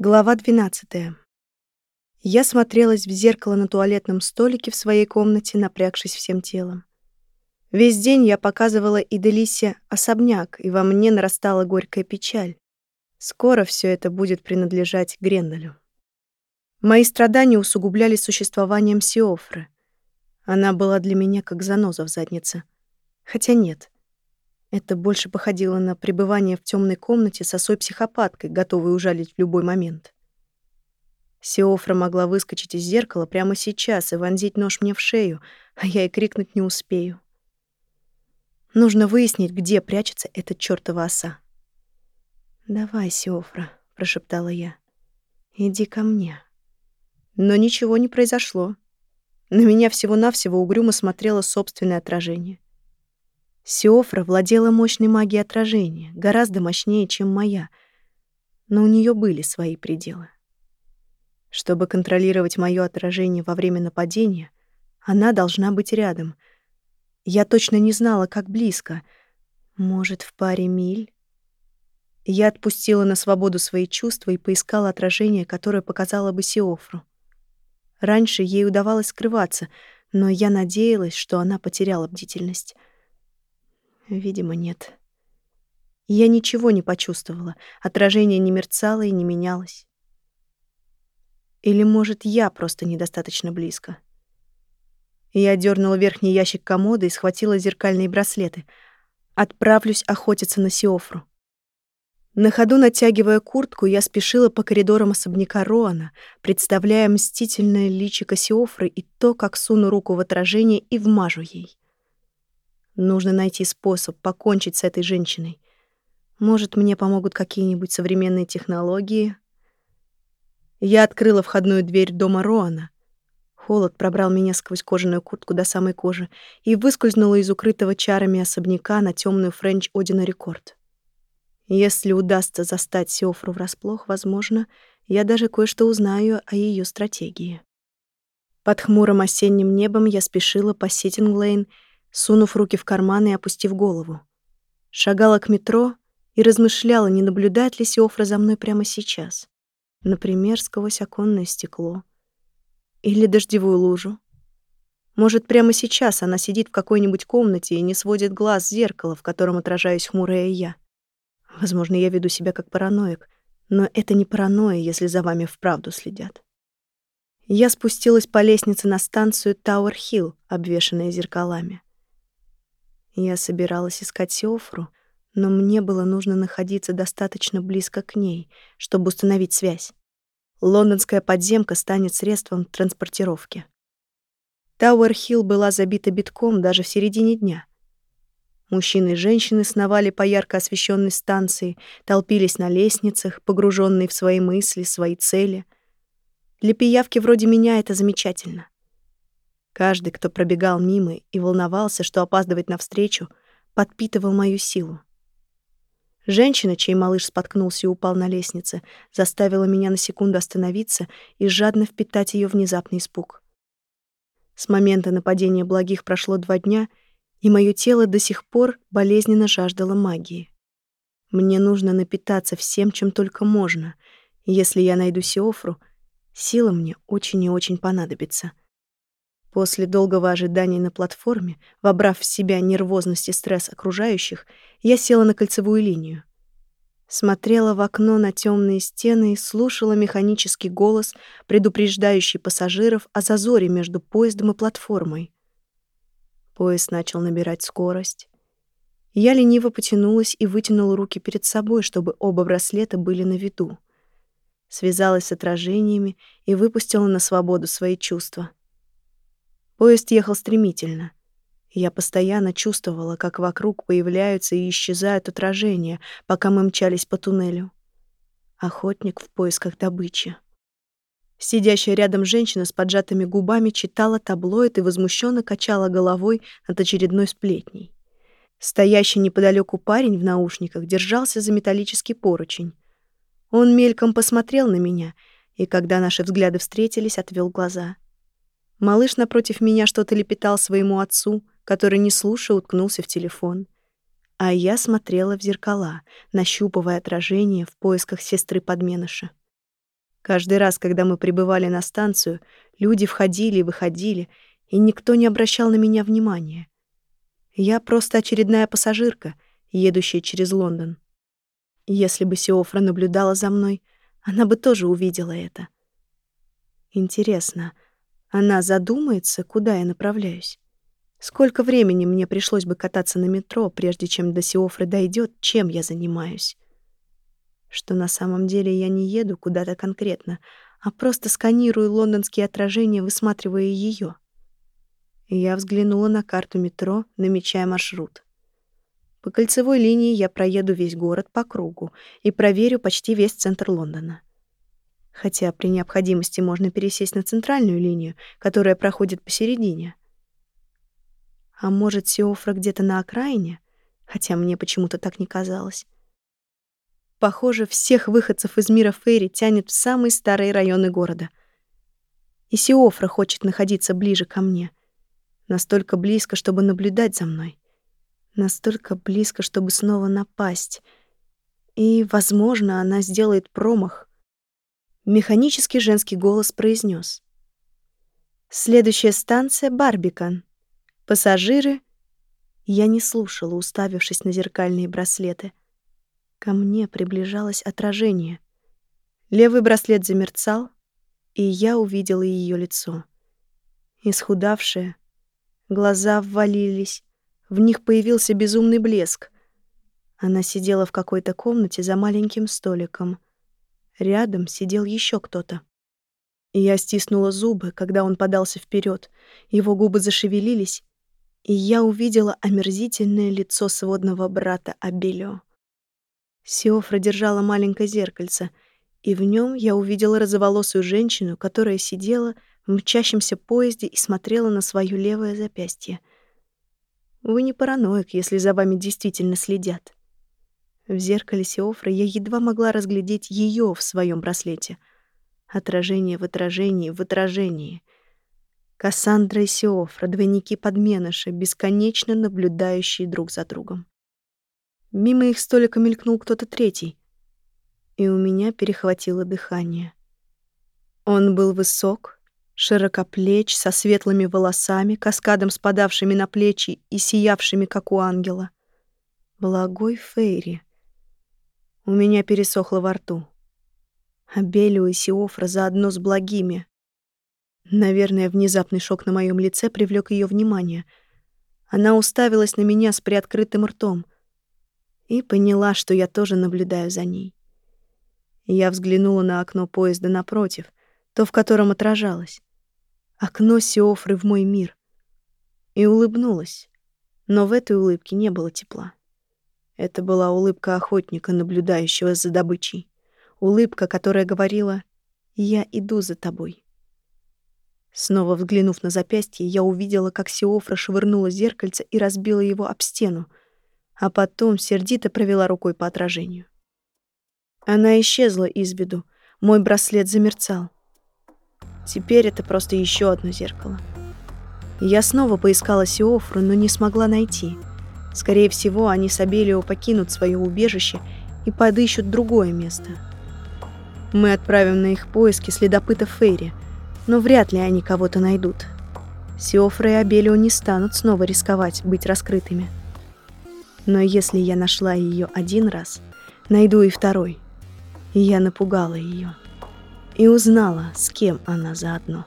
Глава 12. Я смотрелась в зеркало на туалетном столике в своей комнате, напрягшись всем телом. Весь день я показывала Иделисе особняк, и во мне нарастала горькая печаль. Скоро все это будет принадлежать Гренделю. Мои страдания усугублялись существованием Сиофры. Она была для меня как заноза в заднице. Хотя нет — это больше походило на пребывание в темной комнате с осой-психопаткой, готовой ужалить в любой момент. Сеофра могла выскочить из зеркала прямо сейчас и вонзить нож мне в шею, а я и крикнуть не успею. Нужно выяснить, где прячется эта чёртова оса. «Давай, Сеофра», — прошептала я. «Иди ко мне». Но ничего не произошло. На меня всего-навсего угрюмо смотрело собственное отражение. Сиофра владела мощной магией отражения, гораздо мощнее, чем моя, но у нее были свои пределы. Чтобы контролировать мое отражение во время нападения, она должна быть рядом. Я точно не знала, как близко. Может, в паре миль? Я отпустила на свободу свои чувства и поискала отражение, которое показало бы Сиофру. Раньше ей удавалось скрываться, но я надеялась, что она потеряла бдительность. Видимо, нет. Я ничего не почувствовала. Отражение не мерцало и не менялось. Или, может, я просто недостаточно близко. Я дернула верхний ящик комода и схватила зеркальные браслеты. Отправлюсь охотиться на Сиофру. На ходу натягивая куртку, я спешила по коридорам особняка Роана, представляя мстительное личико Сиофры и то, как суну руку в отражение и вмажу ей. Нужно найти способ покончить с этой женщиной. Может, мне помогут какие-нибудь современные технологии. Я открыла входную дверь дома Роана. Холод пробрал меня сквозь кожаную куртку до самой кожи и выскользнула из укрытого чарами особняка на темную Френч-Ординари-Корт. Если удастся застать Сиофру врасплох, возможно, я даже кое-что узнаю о ее стратегии. Под хмурым осенним небом я спешила по Ситинг-Лейн сунув руки в карманы и опустив голову. Шагала к метро и размышляла, не наблюдает ли Сиофра за мной прямо сейчас. Например, сквозь оконное стекло. Или дождевую лужу. Может, прямо сейчас она сидит в какой-нибудь комнате и не сводит глаз с зеркала, в котором отражаюсь хмурая я. Возможно, я веду себя как параноик, но это не паранойя, если за вами вправду следят. Я спустилась по лестнице на станцию Тауэр-Хилл, обвешанная зеркалами. Я собиралась искать Сиофру, но мне было нужно находиться достаточно близко к ней, чтобы установить связь. Лондонская подземка станет средством транспортировки. Тауэр-Хилл была забита битком даже в середине дня. Мужчины и женщины сновали по ярко освещенной станции, толпились на лестницах, погруженные в свои мысли, свои цели. Для пиявки вроде меня это замечательно. Каждый, кто пробегал мимо и волновался, что опаздывает навстречу, подпитывал мою силу. Женщина, чей малыш споткнулся и упал на лестнице, заставила меня на секунду остановиться и жадно впитать ее внезапный испуг. С момента нападения благих прошло два дня, и мое тело до сих пор болезненно жаждало магии. Мне нужно напитаться всем, чем только можно, если я найду Сиофру, сила мне очень и очень понадобится — После долгого ожидания на платформе, вобрав в себя нервозность и стресс окружающих, я села на кольцевую линию. Смотрела в окно на темные стены и слушала механический голос, предупреждающий пассажиров о зазоре между поездом и платформой. Поезд начал набирать скорость. Я лениво потянулась и вытянула руки перед собой, чтобы оба браслета были на виду. Связалась с отражениями и выпустила на свободу свои чувства — Поезд ехал стремительно. Я постоянно чувствовала, как вокруг появляются и исчезают отражения, пока мы мчались по туннелю. Охотник в поисках добычи. Сидящая рядом женщина с поджатыми губами читала таблоид и возмущенно качала головой над очередной сплетней. Стоящий неподалеку парень в наушниках держался за металлический поручень. Он мельком посмотрел на меня, и когда наши взгляды встретились, отвел глаза — Малыш напротив меня что-то лепетал своему отцу, который, не слушая, уткнулся в телефон. А я смотрела в зеркала, нащупывая отражение в поисках сестры-подменыша. Каждый раз, когда мы прибывали на станцию, люди входили и выходили, и никто не обращал на меня внимания. Я просто очередная пассажирка, едущая через Лондон. Если бы Сиофра наблюдала за мной, она бы тоже увидела это. Интересно, она задумается, куда я направляюсь? Сколько времени мне пришлось бы кататься на метро, прежде чем до Сиофры дойдет, чем я занимаюсь? Что на самом деле я не еду куда-то конкретно, а просто сканирую лондонские отражения, высматривая ее. Я взглянула на карту метро, намечая маршрут. По кольцевой линии я проеду весь город по кругу и проверю почти весь центр Лондона. Хотя при необходимости можно пересесть на центральную линию, которая проходит посередине. А может, Сиофра где-то на окраине? Хотя мне почему-то так не казалось. Похоже, всех выходцев из мира Фейри тянет в самые старые районы города. И Сиофра хочет находиться ближе ко мне. Настолько близко, чтобы наблюдать за мной. Настолько близко, чтобы снова напасть. И, возможно, она сделает промах. Механический женский голос произнес: «Следующая станция — Барбикан. Пассажиры...» Я не слушала, уставившись на зеркальные браслеты. Ко мне приближалось отражение. Левый браслет замерцал, и я увидела ее лицо. Исхудавшее, глаза ввалились, в них появился безумный блеск. Она сидела в какой-то комнате за маленьким столиком. Рядом сидел еще кто-то. Я стиснула зубы, когда он подался вперед. Его губы зашевелились, и я увидела омерзительное лицо сводного брата Абелио. Сиофра держала маленькое зеркальце, и в нем я увидела розоволосую женщину, которая сидела в мчащемся поезде и смотрела на свое левое запястье. Вы не параноик, если за вами действительно следят. В зеркале Сиофры я едва могла разглядеть ее в своем браслете. Отражение в отражении в отражении. Кассандра и Сиофра, двойники-подменыши, бесконечно наблюдающие друг за другом. Мимо их столика мелькнул кто-то третий, и у меня перехватило дыхание. Он был высок, широкоплеч, со светлыми волосами, каскадом спадавшими на плечи и сиявшими, как у ангела. Благой Фейри. У меня пересохло во рту. Абелио и Сиофра заодно с благими. Наверное, внезапный шок на моем лице привлек ее внимание. Она уставилась на меня с приоткрытым ртом — и поняла, что я тоже наблюдаю за ней. Я взглянула на окно поезда напротив, то, в котором отражалась. Окно Сиофры в мой мир. И улыбнулась. Но в этой улыбке не было тепла. Это была улыбка охотника, наблюдающего за добычей. Улыбка, которая говорила «Я иду за тобой». Снова взглянув на запястье, я увидела, как Сиофра швырнула зеркальце и разбила его об стену, а потом сердито провела рукой по отражению. Она исчезла из виду. Мой браслет замерцал. Теперь это просто еще одно зеркало. Я снова поискала Сиофру, но не смогла найти. Скорее всего, они с Абелио покинут свое убежище и подыщут другое место. Мы отправим на их поиски следопыта Фейри, но вряд ли они кого-то найдут. Сиофра и Абелио не станут снова рисковать быть раскрытыми. Но если я нашла ее один раз, найду и второй. И я напугала ее. И узнала, с кем она заодно.